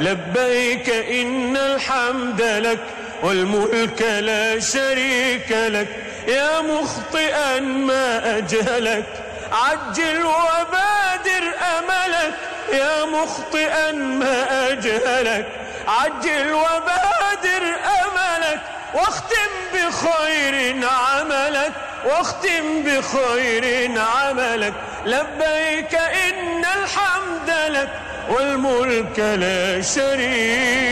لبيك إن الحمد لك والملك لا شريك لك يا مخطئا ما أجهلك عجل وبادر أملك يا مخطئا ما أجهلك عجل وبادر أملك واختم بخير عملك واختم بخير عملك لبيك إن الحمد لك والملك لا شريك